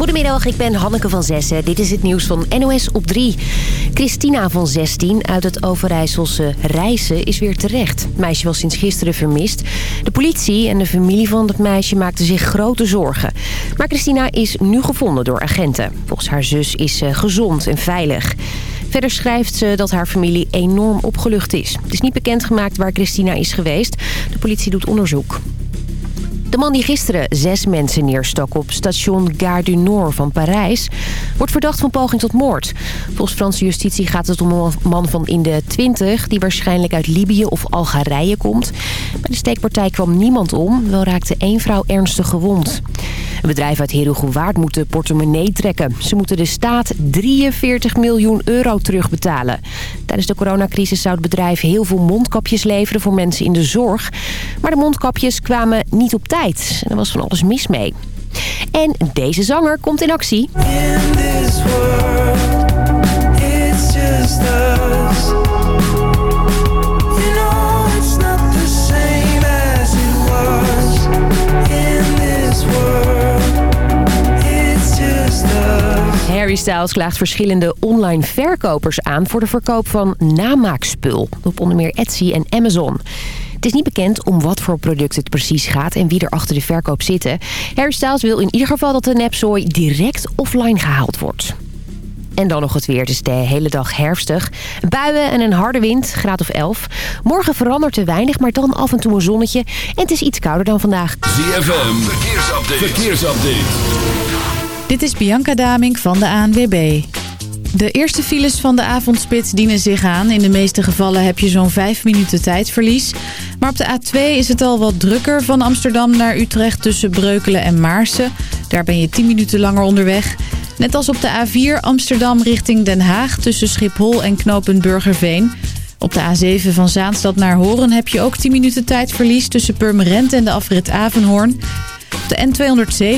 Goedemiddag, ik ben Hanneke van Zessen. Dit is het nieuws van NOS op 3. Christina van 16 uit het Overijsselse Rijssen is weer terecht. Het meisje was sinds gisteren vermist. De politie en de familie van het meisje maakten zich grote zorgen. Maar Christina is nu gevonden door agenten. Volgens haar zus is ze gezond en veilig. Verder schrijft ze dat haar familie enorm opgelucht is. Het is niet bekendgemaakt waar Christina is geweest. De politie doet onderzoek. De man die gisteren zes mensen neerstak op station Gare du Nord van Parijs... wordt verdacht van poging tot moord. Volgens Franse justitie gaat het om een man van in de 20... die waarschijnlijk uit Libië of Algerije komt. Bij de steekpartij kwam niemand om, wel raakte één vrouw ernstig gewond. Een bedrijf uit Herugewaard moet de portemonnee trekken. Ze moeten de staat 43 miljoen euro terugbetalen. Tijdens de coronacrisis zou het bedrijf heel veel mondkapjes leveren voor mensen in de zorg. Maar de mondkapjes kwamen niet op tijd. En er was van alles mis mee. En deze zanger komt in actie. In this world, it's just. In this world, it's us. Harry Styles klaagt verschillende online verkopers aan... voor de verkoop van namaakspul op onder meer Etsy en Amazon. Het is niet bekend om wat voor product het precies gaat en wie er achter de verkoop zitten. Harry Styles wil in ieder geval dat de nepzooi direct offline gehaald wordt. En dan nog het weer. Het is de hele dag herfstig. Buien en een harde wind, graad of 11. Morgen verandert er weinig, maar dan af en toe een zonnetje. En het is iets kouder dan vandaag. ZFM, verkeersupdate. verkeersupdate. Dit is Bianca Damink van de ANWB. De eerste files van de avondspits dienen zich aan. In de meeste gevallen heb je zo'n 5 minuten tijdverlies. Maar op de A2 is het al wat drukker van Amsterdam naar Utrecht tussen Breukelen en Maarsen. Daar ben je 10 minuten langer onderweg. Net als op de A4 Amsterdam richting Den Haag tussen Schiphol en knooppunt Burgerveen. Op de A7 van Zaanstad naar Horen heb je ook 10 minuten tijdverlies tussen Purmerend en de afrit Avenhoorn. Op de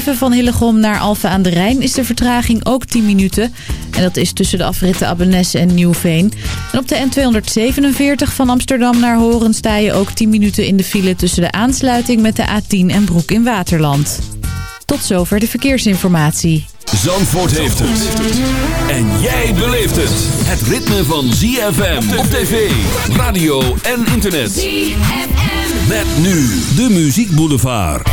N207 van Hillegom naar Alphen aan de Rijn is de vertraging ook 10 minuten. En dat is tussen de afritten Abbenesse en Nieuwveen. En op de N247 van Amsterdam naar Horen sta je ook 10 minuten in de file tussen de aansluiting met de A10 en Broek in Waterland. Tot zover de verkeersinformatie. Zandvoort heeft het. En jij beleeft het. Het ritme van ZFM op tv, radio en internet. ZFM. Met nu de Muziek Boulevard.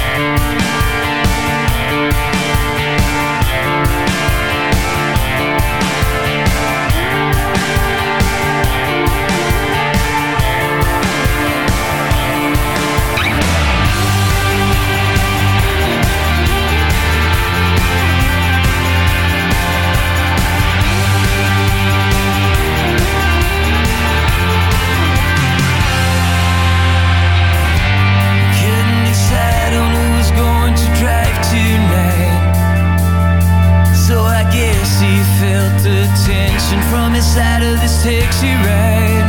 From side of this taxi ride.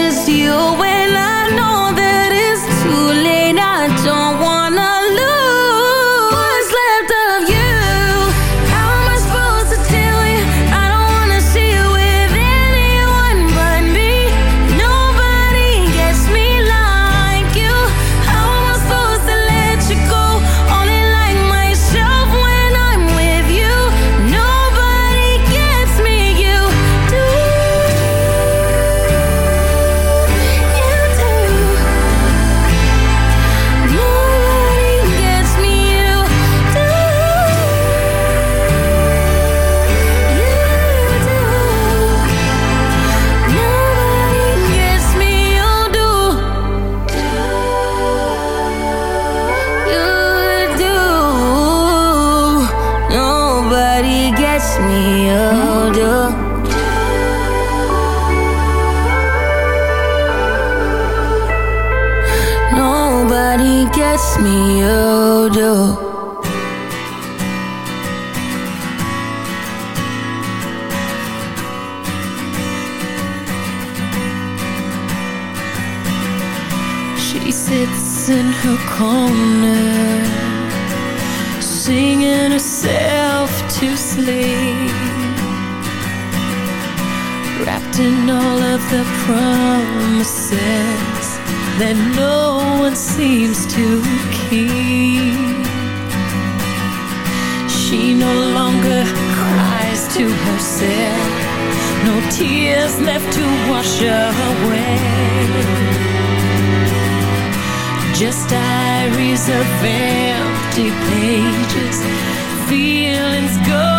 feelings go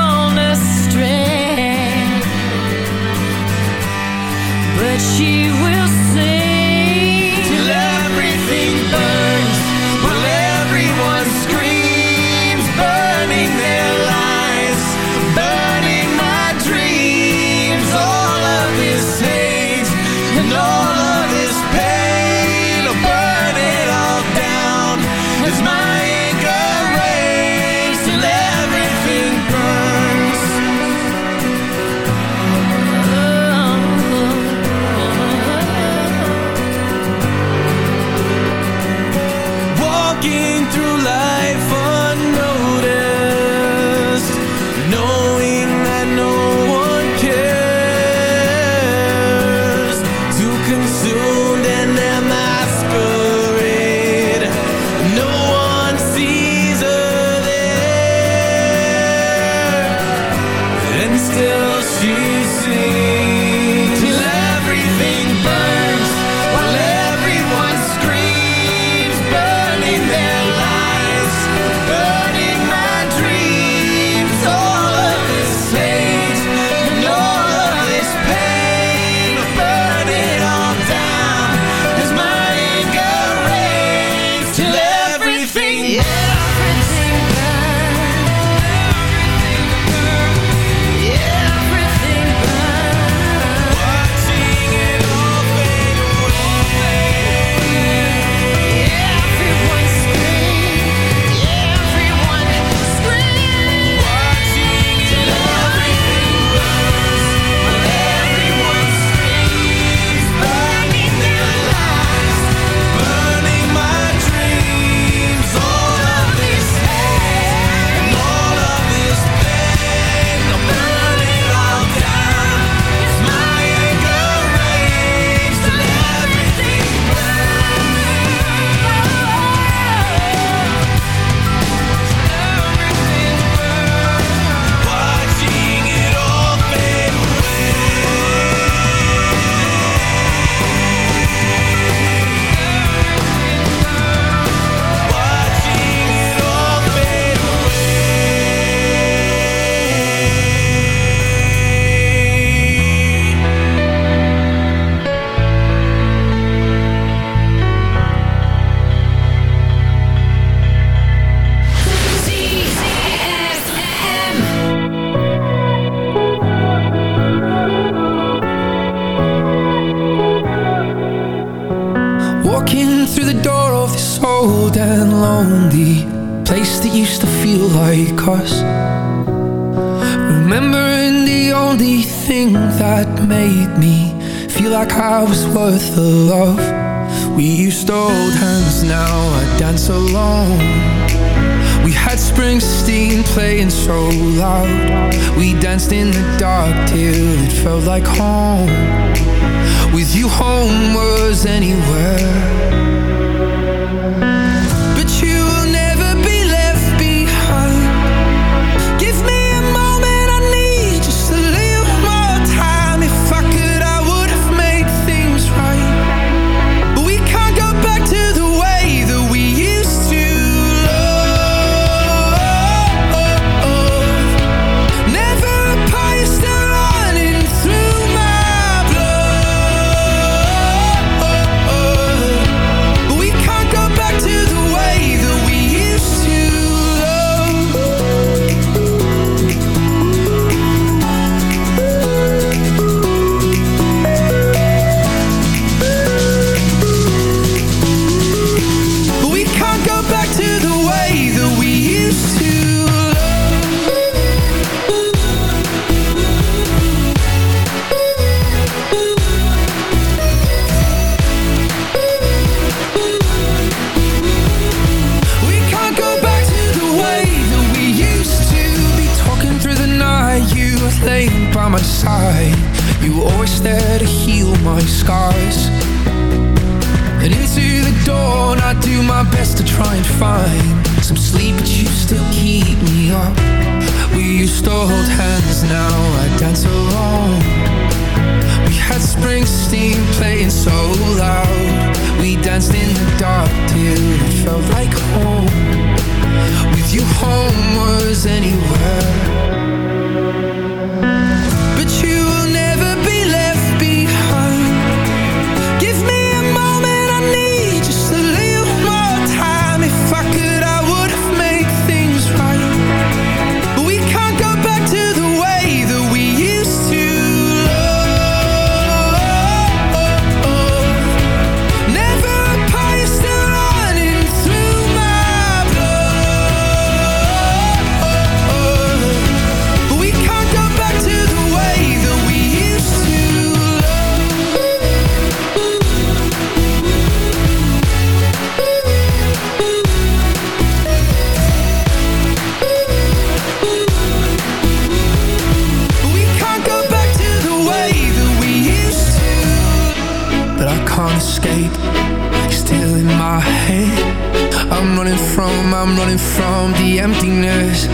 from the emptiness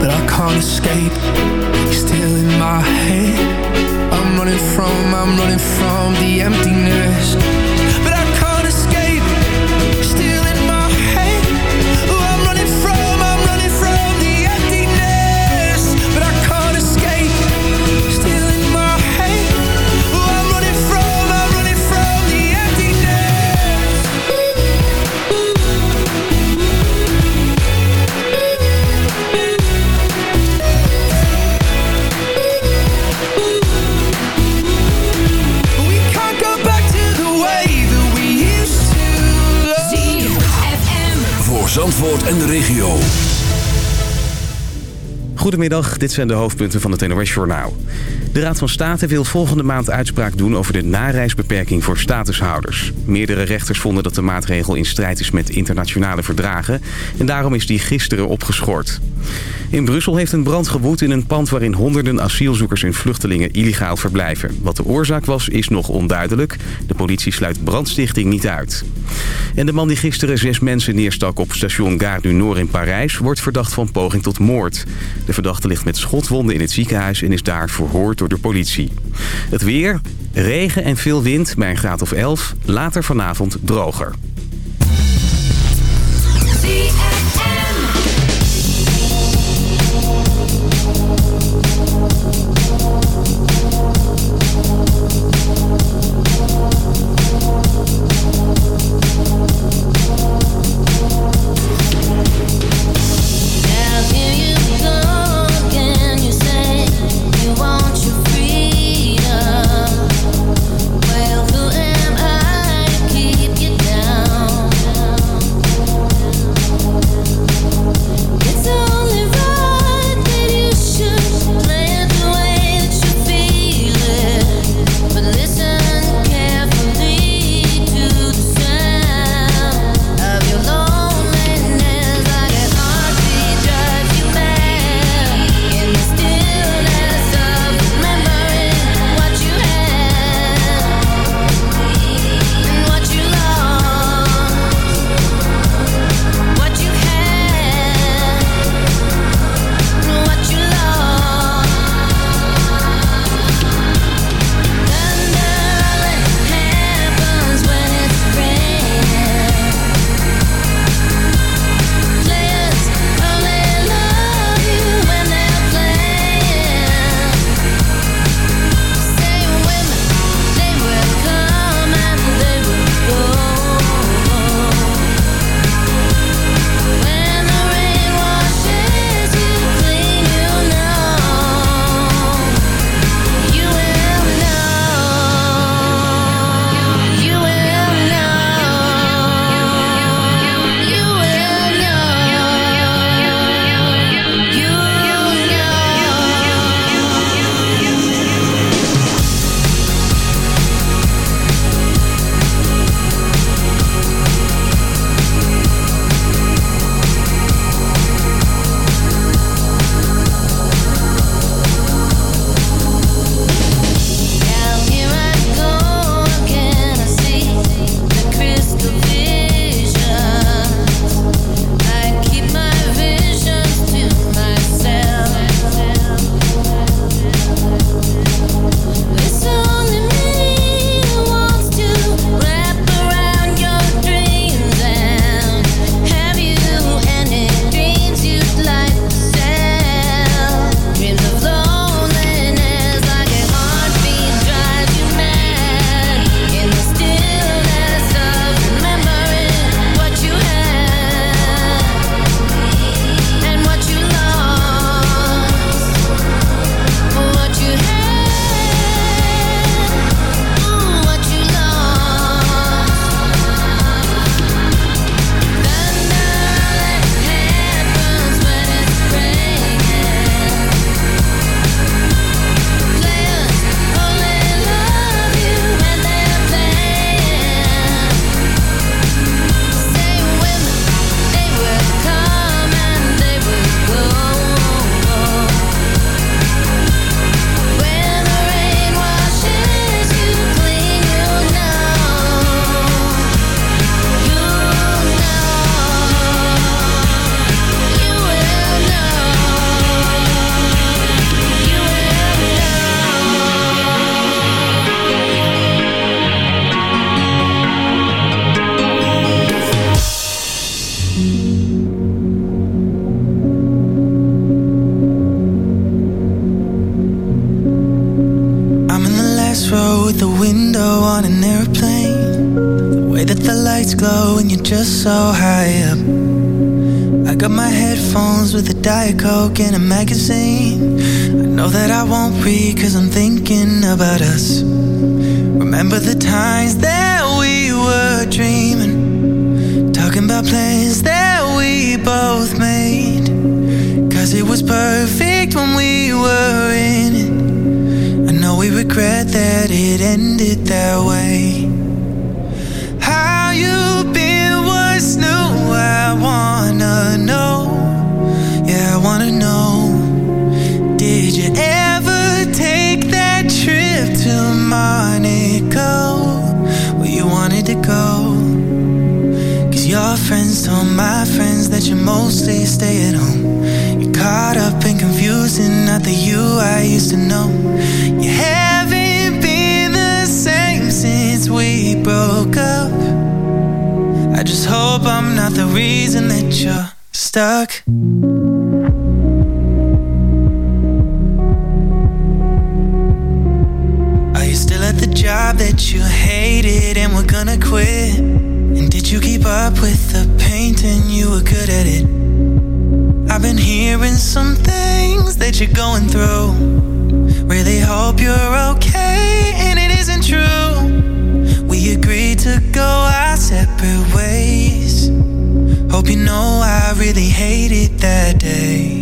but I can't escape. Goedemiddag, dit zijn de hoofdpunten van het NOS Journaal. De Raad van State wil volgende maand uitspraak doen over de nareisbeperking voor statushouders. Meerdere rechters vonden dat de maatregel in strijd is met internationale verdragen... en daarom is die gisteren opgeschort. In Brussel heeft een brand gewoed in een pand waarin honderden asielzoekers en vluchtelingen illegaal verblijven. Wat de oorzaak was, is nog onduidelijk. De politie sluit brandstichting niet uit. En de man die gisteren zes mensen neerstak op station Gare du Nord in Parijs... wordt verdacht van poging tot moord. De verdachte ligt met schotwonden in het ziekenhuis en is daar verhoord door de politie. Het weer, regen en veel wind bij een graad of 11, later vanavond droger. Window on an airplane. The way that the lights glow and you're just so high up. I got my headphones with a Diet Coke and a magazine. I know that I won't read cause I'm thinking about us. Remember the times that we were dreaming. Talking about plans that we both made. Cause it was perfect when we were in it. We regret that it ended that way. How you been? What's new? I wanna know. Yeah, I wanna know. Did you ever take that trip to Monaco? Where you wanted to go? Cause your friends told my friends that you mostly stay at home. You're caught up confusing, not the you I used to know. You haven't been the same since we broke up. I just hope I'm not the reason that you're stuck. Are you still at the job that you hated and were gonna quit? And did you keep up with the painting? You were good at it. I've been hearing some things that you're going through. Really hope you're okay, and it isn't true. We agreed to go our separate ways. Hope you know I really hated that day.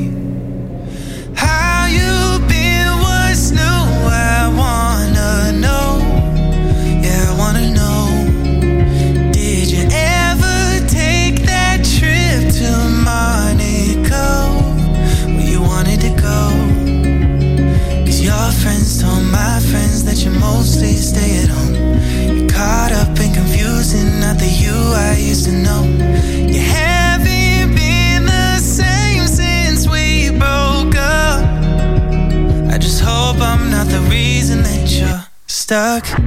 Stuck.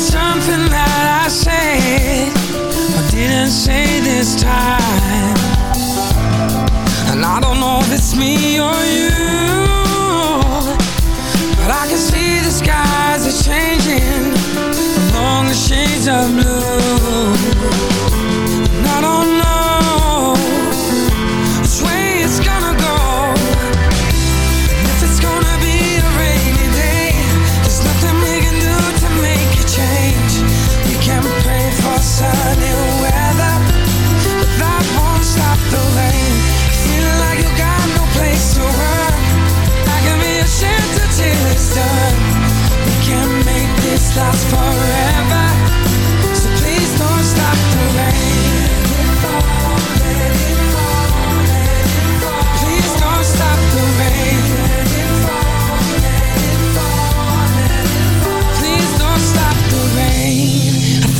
Something that I said or didn't say this time? And I don't know if it's me or you, but I can see the skies are changing along the shades of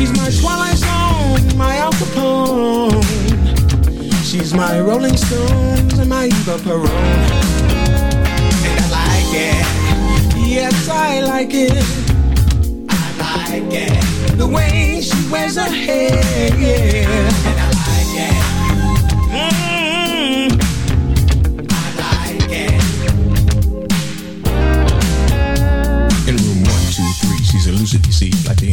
She's my Twilight Zone, my Al Capone. She's my Rolling Stones and my Eva Peron. And I like it. Yes, I like it. I like it. The way she wears her hair. Yeah. And I like it. Mm. I like it. In room one, two, three, she's elusive, you see, like the